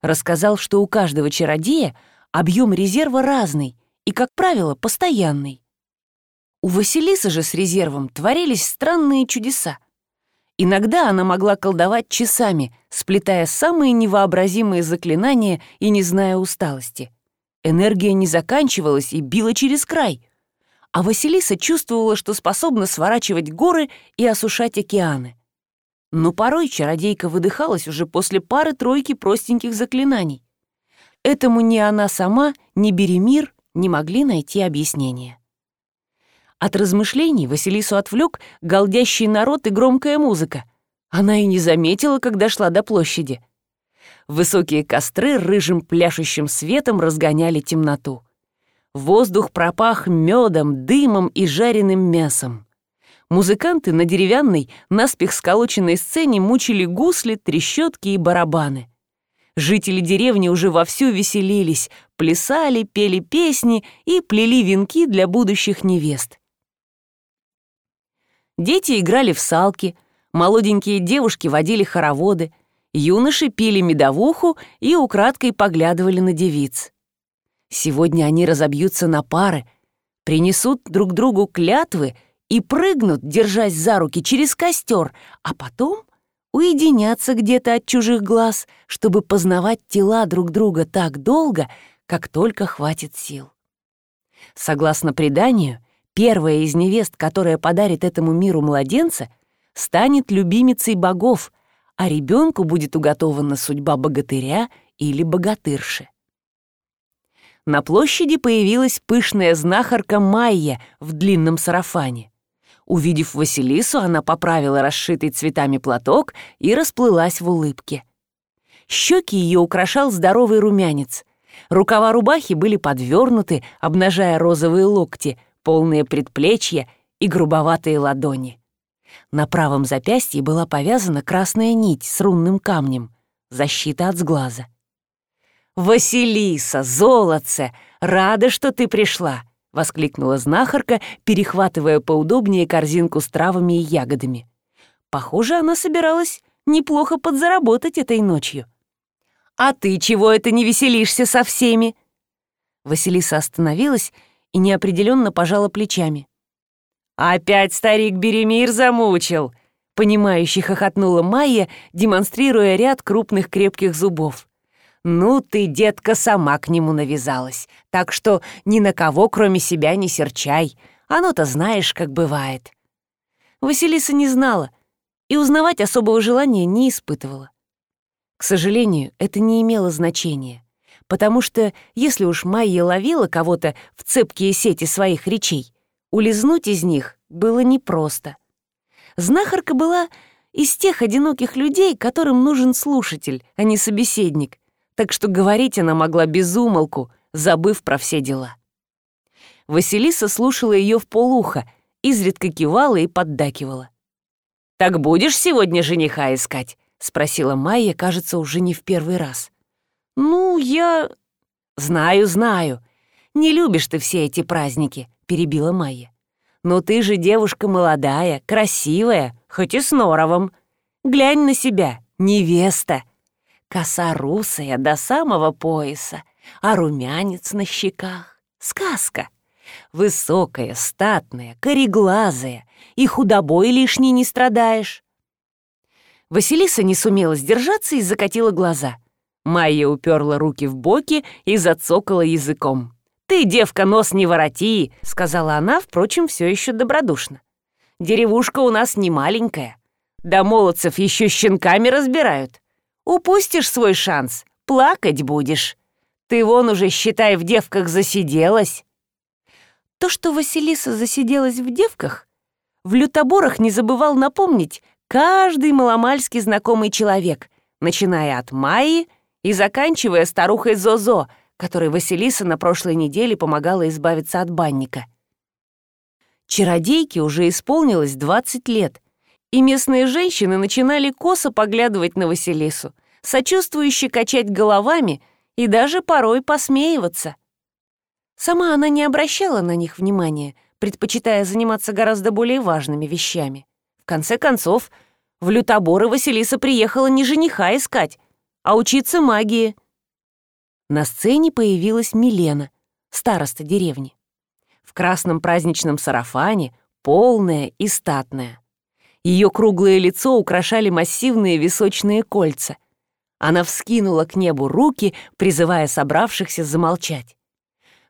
Рассказал, что у каждого чародея объем резерва разный и, как правило, постоянный. У Василисы же с резервом творились странные чудеса. Иногда она могла колдовать часами, сплетая самые невообразимые заклинания и не зная усталости. Энергия не заканчивалась и била через край — а Василиса чувствовала, что способна сворачивать горы и осушать океаны. Но порой чародейка выдыхалась уже после пары-тройки простеньких заклинаний. Этому ни она сама, ни Беремир не могли найти объяснения. От размышлений Василису отвлек голдящий народ и громкая музыка. Она и не заметила, когда шла до площади. Высокие костры рыжим пляшущим светом разгоняли темноту. Воздух пропах медом, дымом и жареным мясом. Музыканты на деревянной, наспех сколоченной сцене мучили гусли, трещотки и барабаны. Жители деревни уже вовсю веселились, плясали, пели песни и плели венки для будущих невест. Дети играли в салки, молоденькие девушки водили хороводы, юноши пили медовуху и украдкой поглядывали на девиц. Сегодня они разобьются на пары, принесут друг другу клятвы и прыгнут, держась за руки через костер, а потом уединятся где-то от чужих глаз, чтобы познавать тела друг друга так долго, как только хватит сил. Согласно преданию, Первая из невест, которая подарит этому миру младенца, станет любимицей богов, а ребенку будет уготована судьба богатыря или богатырши. На площади появилась пышная знахарка Майя в длинном сарафане. Увидев Василису, она поправила расшитый цветами платок и расплылась в улыбке. Щеки ее украшал здоровый румянец. Рукава рубахи были подвернуты, обнажая розовые локти, полные предплечья и грубоватые ладони. На правом запястье была повязана красная нить с рунным камнем, защита от сглаза. «Василиса, золотце, рада, что ты пришла!» — воскликнула знахарка, перехватывая поудобнее корзинку с травами и ягодами. Похоже, она собиралась неплохо подзаработать этой ночью. «А ты чего это не веселишься со всеми?» Василиса остановилась и неопределенно пожала плечами. «Опять старик Беремир замучил!» Понимающе хохотнула Майя, демонстрируя ряд крупных крепких зубов. «Ну ты, детка, сама к нему навязалась, так что ни на кого, кроме себя, не серчай. Оно-то знаешь, как бывает». Василиса не знала и узнавать особого желания не испытывала. К сожалению, это не имело значения, потому что если уж Майя ловила кого-то в цепкие сети своих речей, Улизнуть из них было непросто. Знахарка была из тех одиноких людей, которым нужен слушатель, а не собеседник, так что говорить она могла без умолку, забыв про все дела. Василиса слушала ее в полухо, изредка кивала и поддакивала. «Так будешь сегодня жениха искать?» — спросила Майя, кажется, уже не в первый раз. «Ну, я...» «Знаю, знаю. Не любишь ты все эти праздники перебила Майя. «Но ты же девушка молодая, красивая, хоть и с норовом. Глянь на себя, невеста. Коса русая до самого пояса, а румянец на щеках. Сказка. Высокая, статная, кореглазая, и худобой лишний не страдаешь». Василиса не сумела сдержаться и закатила глаза. Майя уперла руки в боки и зацокала языком. «Ты, девка, нос не вороти», — сказала она, впрочем, все еще добродушно. «Деревушка у нас не маленькая. Да молодцев еще щенками разбирают. Упустишь свой шанс, плакать будешь. Ты вон уже, считай, в девках засиделась». То, что Василиса засиделась в девках, в лютоборах не забывал напомнить каждый маломальски знакомый человек, начиная от Майи и заканчивая старухой Зозо — которой Василиса на прошлой неделе помогала избавиться от банника. Чародейке уже исполнилось 20 лет, и местные женщины начинали косо поглядывать на Василису, сочувствующе качать головами и даже порой посмеиваться. Сама она не обращала на них внимания, предпочитая заниматься гораздо более важными вещами. В конце концов, в лютоборы Василиса приехала не жениха искать, а учиться магии — на сцене появилась Милена, староста деревни. В красном праздничном сарафане, полная и статная. Ее круглое лицо украшали массивные височные кольца. Она вскинула к небу руки, призывая собравшихся замолчать.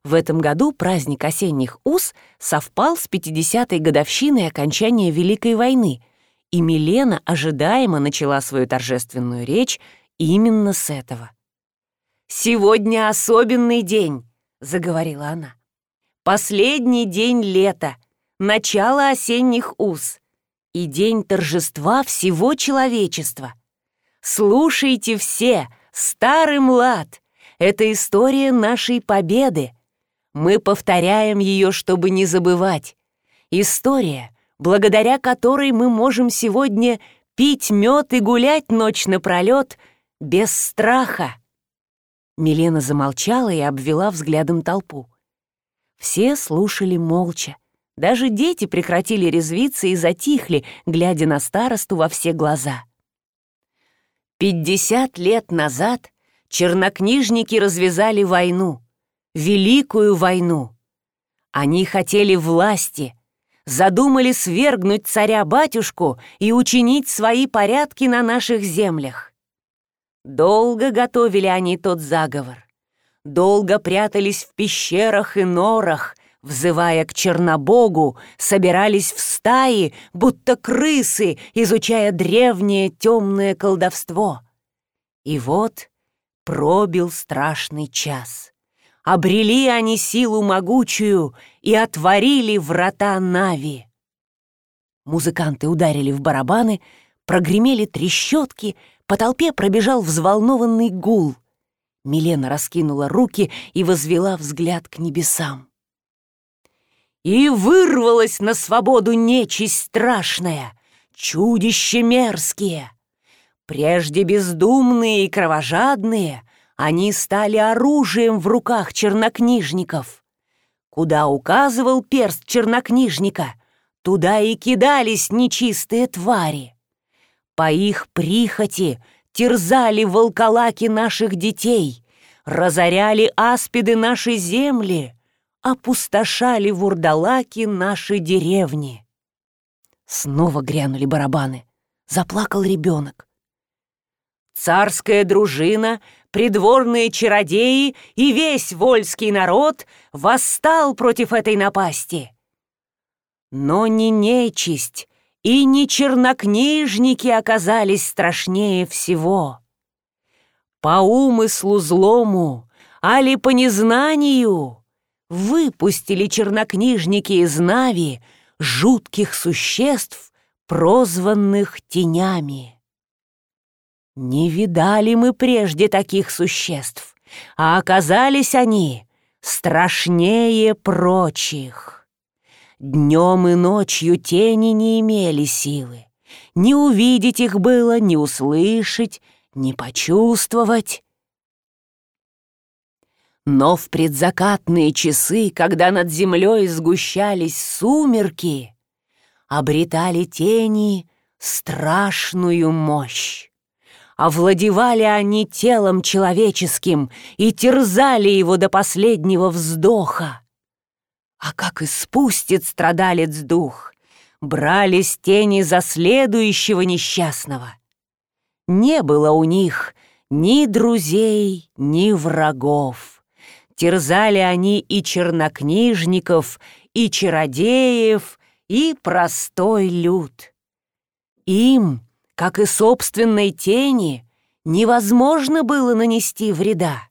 В этом году праздник осенних уз совпал с 50-й годовщиной окончания Великой войны, и Милена ожидаемо начала свою торжественную речь именно с этого. «Сегодня особенный день», — заговорила она. «Последний день лета, начало осенних уз и день торжества всего человечества. Слушайте все, старый млад, это история нашей победы. Мы повторяем ее, чтобы не забывать. История, благодаря которой мы можем сегодня пить мед и гулять ночь напролет без страха. Милена замолчала и обвела взглядом толпу. Все слушали молча. Даже дети прекратили резвиться и затихли, глядя на старосту во все глаза. Пятьдесят лет назад чернокнижники развязали войну, великую войну. Они хотели власти, задумали свергнуть царя-батюшку и учинить свои порядки на наших землях. Долго готовили они тот заговор. Долго прятались в пещерах и норах, взывая к Чернобогу, собирались в стаи, будто крысы, изучая древнее темное колдовство. И вот пробил страшный час. Обрели они силу могучую и отворили врата Нави. Музыканты ударили в барабаны, прогремели трещотки, по толпе пробежал взволнованный гул. Милена раскинула руки и возвела взгляд к небесам. И вырвалась на свободу нечисть страшная, чудище мерзкие. Прежде бездумные и кровожадные, они стали оружием в руках чернокнижников. Куда указывал перст чернокнижника, туда и кидались нечистые твари. По их прихоти терзали волколаки наших детей, разоряли аспиды нашей земли, опустошали вурдалаки наши деревни. Снова грянули барабаны. Заплакал ребенок. Царская дружина, придворные чародеи и весь вольский народ восстал против этой напасти. Но не нечисть и не чернокнижники оказались страшнее всего. По умыслу злому, али по незнанию, выпустили чернокнижники из Нави жутких существ, прозванных тенями. Не видали мы прежде таких существ, а оказались они страшнее прочих. Днем и ночью тени не имели силы. Не увидеть их было, не услышать, не почувствовать. Но в предзакатные часы, когда над землей сгущались сумерки, обретали тени страшную мощь. Овладевали они телом человеческим и терзали его до последнего вздоха. А как испустит страдалец дух, брались тени за следующего несчастного. Не было у них ни друзей, ни врагов. Терзали они и чернокнижников, и чародеев, и простой люд. Им — как и собственной тени, невозможно было нанести вреда.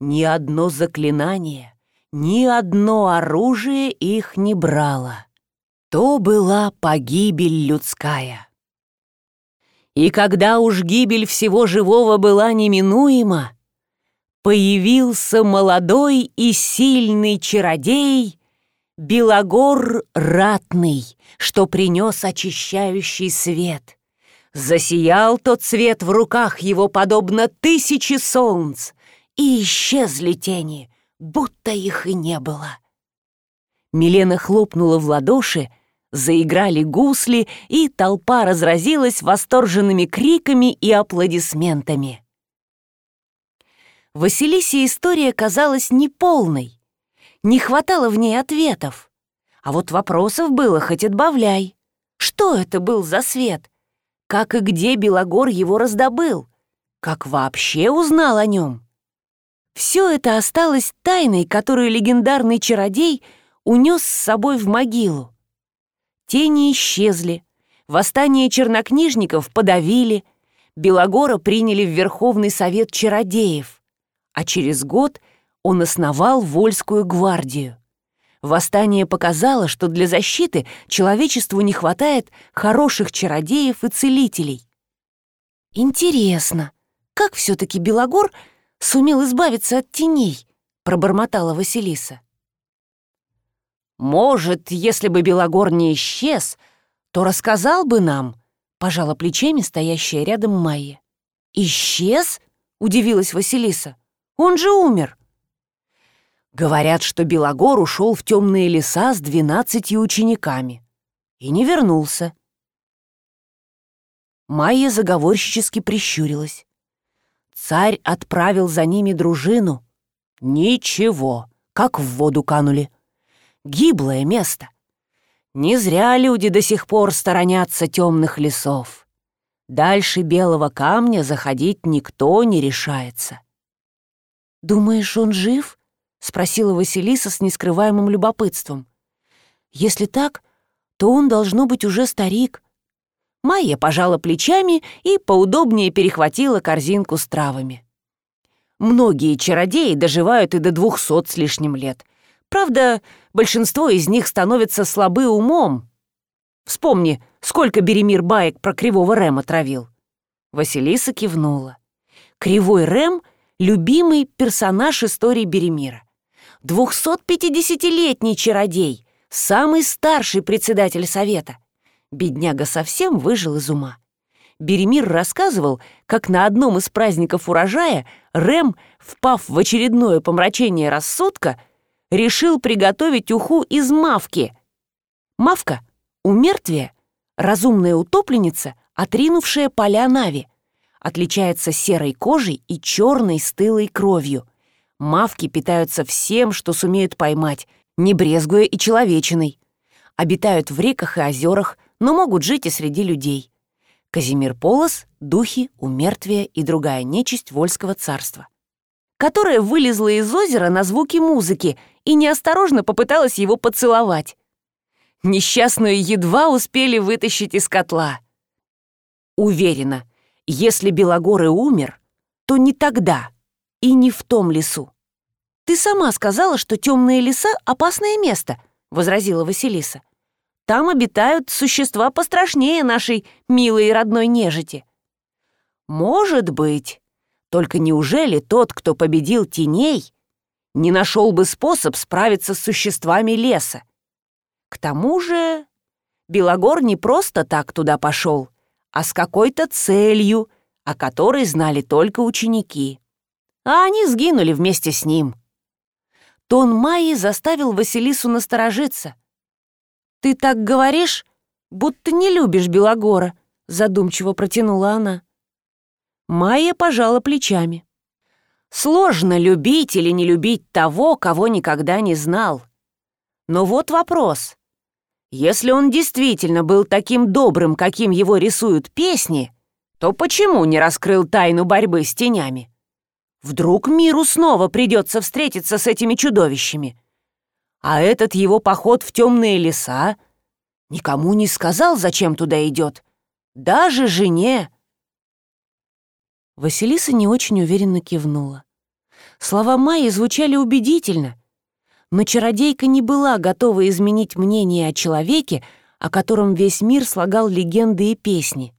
Ни одно заклинание, ни одно оружие их не брало. То была погибель людская. И когда уж гибель всего живого была неминуема, появился молодой и сильный чародей Белогор Ратный, что принес очищающий свет — Засиял тот цвет в руках его, подобно тысячи солнц, и исчезли тени, будто их и не было. Милена хлопнула в ладоши, заиграли гусли, и толпа разразилась восторженными криками и аплодисментами. Василисе история казалась неполной. Не хватало в ней ответов. А вот вопросов было хоть отбавляй. Что это был за свет? как и где Белогор его раздобыл, как вообще узнал о нем. Все это осталось тайной, которую легендарный чародей унес с собой в могилу. Тени исчезли, восстание чернокнижников подавили, Белогора приняли в Верховный Совет чародеев, а через год он основал Вольскую гвардию. Восстание показало, что для защиты человечеству не хватает хороших чародеев и целителей. «Интересно, как все-таки Белогор сумел избавиться от теней?» — пробормотала Василиса. «Может, если бы Белогор не исчез, то рассказал бы нам», — пожала плечами стоящая рядом Майя. «Исчез?» — удивилась Василиса. «Он же умер». Говорят, что Белогор ушел в темные леса с двенадцатью учениками и не вернулся. Майя заговорщически прищурилась. Царь отправил за ними дружину. Ничего, как в воду канули. Гиблое место. Не зря люди до сих пор сторонятся темных лесов. Дальше белого камня заходить никто не решается. «Думаешь, он жив?» спросила Василиса с нескрываемым любопытством. «Если так, то он должно быть уже старик». Майя пожала плечами и поудобнее перехватила корзинку с травами. Многие чародеи доживают и до двухсот с лишним лет. Правда, большинство из них становятся слабы умом. Вспомни, сколько Беремир баек про Кривого Рема травил. Василиса кивнула. Кривой Рэм — любимый персонаж истории Беремира. 250-летний чародей, самый старший председатель совета. Бедняга совсем выжил из ума. Беремир рассказывал, как на одном из праздников урожая Рэм, впав в очередное помрачение рассудка, решил приготовить уху из мавки. Мавка — умертвие, разумная утопленница, отринувшая поля Нави. Отличается серой кожей и черной стылой кровью. Мавки питаются всем, что сумеют поймать, не брезгуя и человечиной. Обитают в реках и озерах, но могут жить и среди людей. Казимир Полос, духи, умертвия и другая нечисть Вольского царства, которая вылезла из озера на звуки музыки и неосторожно попыталась его поцеловать. Несчастную едва успели вытащить из котла. Уверена, если Белогоры умер, то не тогда и не в том лесу. «Ты сама сказала, что темные леса — опасное место», — возразила Василиса. Там обитают существа пострашнее нашей милой и родной нежити. Может быть. Только неужели тот, кто победил теней, не нашел бы способ справиться с существами леса? К тому же Белогор не просто так туда пошел, а с какой-то целью, о которой знали только ученики. А они сгинули вместе с ним. Тон Майи заставил Василису насторожиться. «Ты так говоришь, будто не любишь Белогора», — задумчиво протянула она. Майя пожала плечами. «Сложно любить или не любить того, кого никогда не знал. Но вот вопрос. Если он действительно был таким добрым, каким его рисуют песни, то почему не раскрыл тайну борьбы с тенями? Вдруг миру снова придется встретиться с этими чудовищами? А этот его поход в темные леса никому не сказал, зачем туда идет. Даже жене. Василиса не очень уверенно кивнула. Слова Майи звучали убедительно, но чародейка не была готова изменить мнение о человеке, о котором весь мир слагал легенды и песни.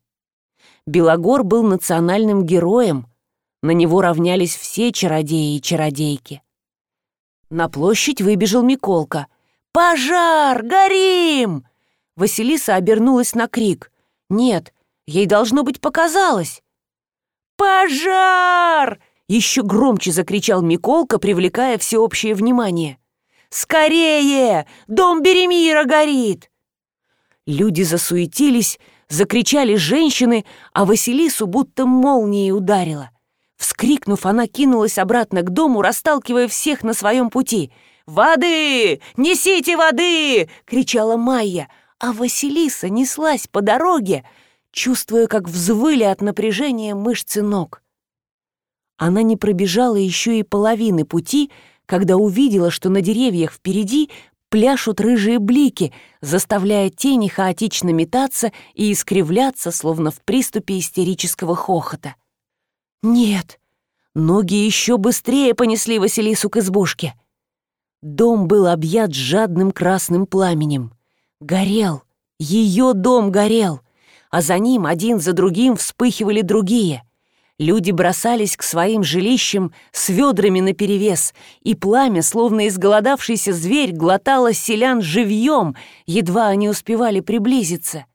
Белогор был национальным героем, на него равнялись все чародеи и чародейки. На площадь выбежал Миколка. «Пожар! Горим!» Василиса обернулась на крик. «Нет, ей должно быть показалось!» «Пожар!» Еще громче закричал Миколка, привлекая всеобщее внимание. «Скорее! Дом Беремира горит!» Люди засуетились, закричали женщины, а Василису будто молнией ударила. Вскрикнув, она кинулась обратно к дому, расталкивая всех на своем пути. «Воды! Несите воды!» — кричала Майя, а Василиса неслась по дороге, чувствуя, как взвыли от напряжения мышцы ног. Она не пробежала еще и половины пути, когда увидела, что на деревьях впереди пляшут рыжие блики, заставляя тени хаотично метаться и искривляться, словно в приступе истерического хохота. Нет, ноги еще быстрее понесли Василису к избушке. Дом был объят жадным красным пламенем. Горел, ее дом горел, а за ним один за другим вспыхивали другие. Люди бросались к своим жилищам с ведрами наперевес, и пламя, словно изголодавшийся зверь, глотало селян живьем, едва они успевали приблизиться.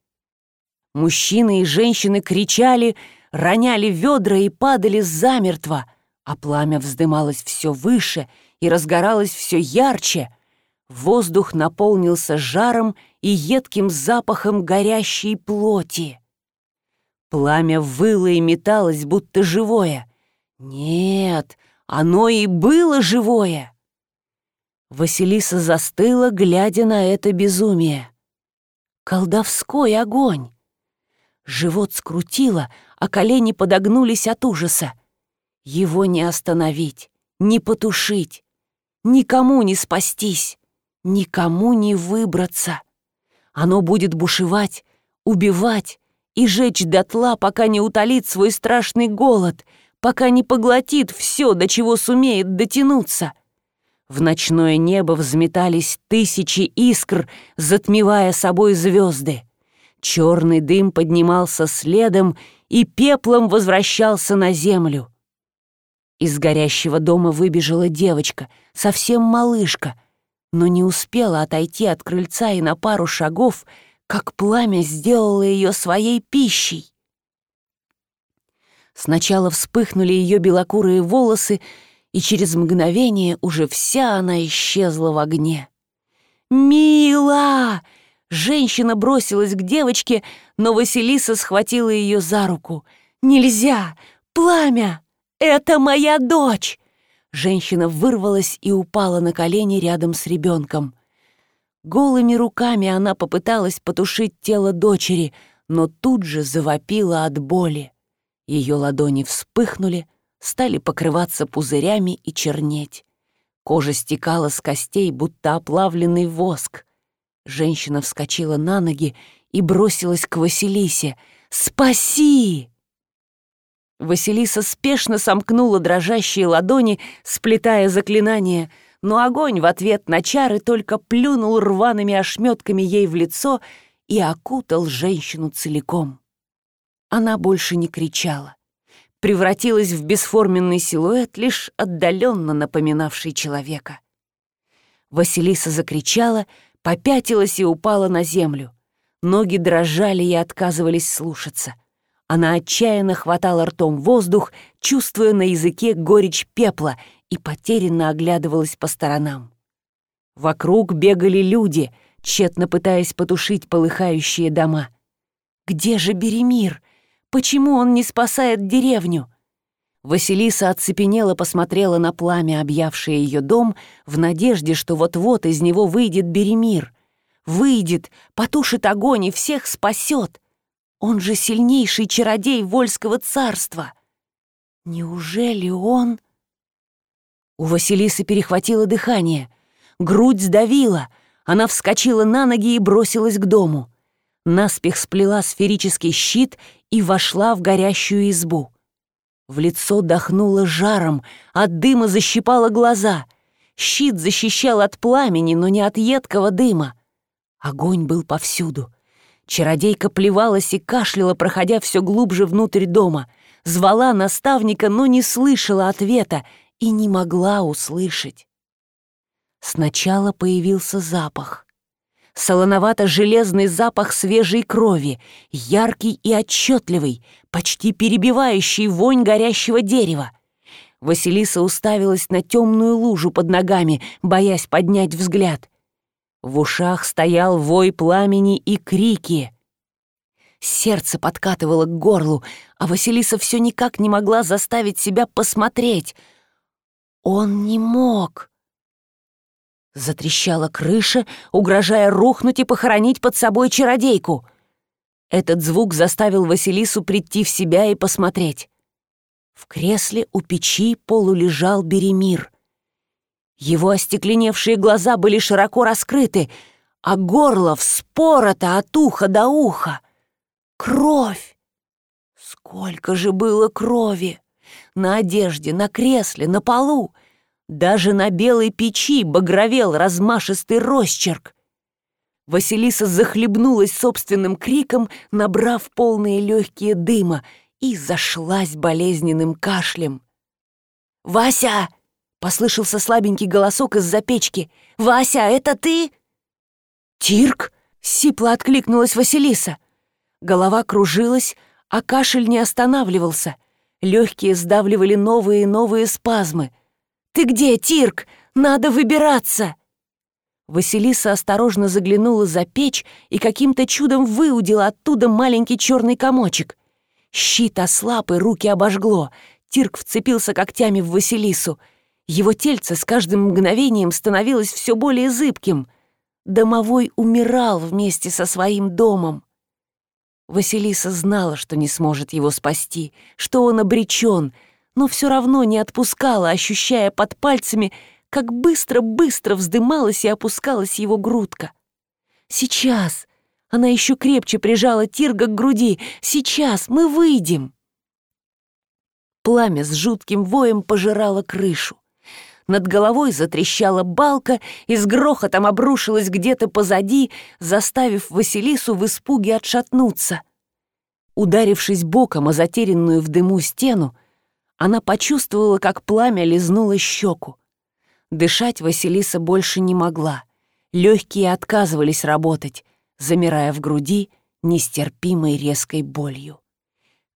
Мужчины и женщины кричали — роняли ведра и падали замертво, а пламя вздымалось все выше и разгоралось все ярче. Воздух наполнился жаром и едким запахом горящей плоти. Пламя выло и металось, будто живое. Нет, оно и было живое. Василиса застыла, глядя на это безумие. Колдовской огонь! Живот скрутило, а колени подогнулись от ужаса. Его не остановить, не потушить, никому не спастись, никому не выбраться. Оно будет бушевать, убивать и жечь дотла, пока не утолит свой страшный голод, пока не поглотит все, до чего сумеет дотянуться. В ночное небо взметались тысячи искр, затмевая собой звезды. Черный дым поднимался следом и пеплом возвращался на землю. Из горящего дома выбежала девочка, совсем малышка, но не успела отойти от крыльца и на пару шагов, как пламя сделало ее своей пищей. Сначала вспыхнули ее белокурые волосы, и через мгновение уже вся она исчезла в огне. «Мила!» Женщина бросилась к девочке, но Василиса схватила ее за руку. «Нельзя! Пламя! Это моя дочь!» Женщина вырвалась и упала на колени рядом с ребенком. Голыми руками она попыталась потушить тело дочери, но тут же завопила от боли. Ее ладони вспыхнули, стали покрываться пузырями и чернеть. Кожа стекала с костей, будто оплавленный воск. Женщина вскочила на ноги и бросилась к Василисе. «Спаси!» Василиса спешно сомкнула дрожащие ладони, сплетая заклинание, но огонь в ответ на чары только плюнул рваными ошметками ей в лицо и окутал женщину целиком. Она больше не кричала, превратилась в бесформенный силуэт, лишь отдаленно напоминавший человека. Василиса закричала — попятилась и упала на землю. Ноги дрожали и отказывались слушаться. Она отчаянно хватала ртом воздух, чувствуя на языке горечь пепла, и потерянно оглядывалась по сторонам. Вокруг бегали люди, тщетно пытаясь потушить полыхающие дома. «Где же Беремир? Почему он не спасает деревню?» Василиса оцепенела посмотрела на пламя, объявшее ее дом, в надежде, что вот-вот из него выйдет Беремир. Выйдет, потушит огонь и всех спасет. Он же сильнейший чародей Вольского царства. Неужели он... У Василисы перехватило дыхание. Грудь сдавила. Она вскочила на ноги и бросилась к дому. Наспех сплела сферический щит и вошла в горящую избу. В лицо дохнуло жаром, от дыма защипало глаза. Щит защищал от пламени, но не от едкого дыма. Огонь был повсюду. Чародейка плевалась и кашляла, проходя все глубже внутрь дома. Звала наставника, но не слышала ответа и не могла услышать. Сначала появился запах солоновато-железный запах свежей крови, яркий и отчетливый, почти перебивающий вонь горящего дерева. Василиса уставилась на темную лужу под ногами, боясь поднять взгляд. В ушах стоял вой пламени и крики. Сердце подкатывало к горлу, а Василиса все никак не могла заставить себя посмотреть. Он не мог. Затрещала крыша, угрожая рухнуть и похоронить под собой чародейку. Этот звук заставил Василису прийти в себя и посмотреть. В кресле у печи полулежал Беремир. Его остекленевшие глаза были широко раскрыты, а горло вспорото от уха до уха. Кровь! Сколько же было крови! На одежде, на кресле, на полу — даже на белой печи багровел размашистый росчерк. Василиса захлебнулась собственным криком, набрав полные легкие дыма, и зашлась болезненным кашлем. «Вася!» — послышался слабенький голосок из-за печки. «Вася, это ты?» «Тирк!» — сипло откликнулась Василиса. Голова кружилась, а кашель не останавливался. Легкие сдавливали новые и новые спазмы — «Ты где, Тирк? Надо выбираться!» Василиса осторожно заглянула за печь и каким-то чудом выудила оттуда маленький черный комочек. Щит ослаб и руки обожгло. Тирк вцепился когтями в Василису. Его тельце с каждым мгновением становилось все более зыбким. Домовой умирал вместе со своим домом. Василиса знала, что не сможет его спасти, что он обречен — но все равно не отпускала, ощущая под пальцами, как быстро-быстро вздымалась и опускалась его грудка. «Сейчас!» Она еще крепче прижала Тирга к груди. «Сейчас мы выйдем!» Пламя с жутким воем пожирало крышу. Над головой затрещала балка и с грохотом обрушилась где-то позади, заставив Василису в испуге отшатнуться. Ударившись боком о затерянную в дыму стену, она почувствовала, как пламя лизнуло щеку. Дышать Василиса больше не могла. Легкие отказывались работать, замирая в груди нестерпимой резкой болью.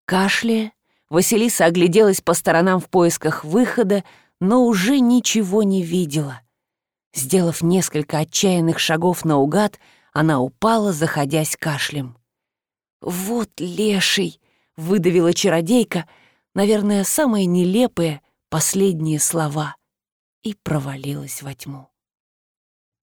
Кашляя, Василиса огляделась по сторонам в поисках выхода, но уже ничего не видела. Сделав несколько отчаянных шагов наугад, она упала, заходясь кашлем. «Вот леший!» — выдавила чародейка, наверное, самые нелепые последние слова, и провалилась во тьму.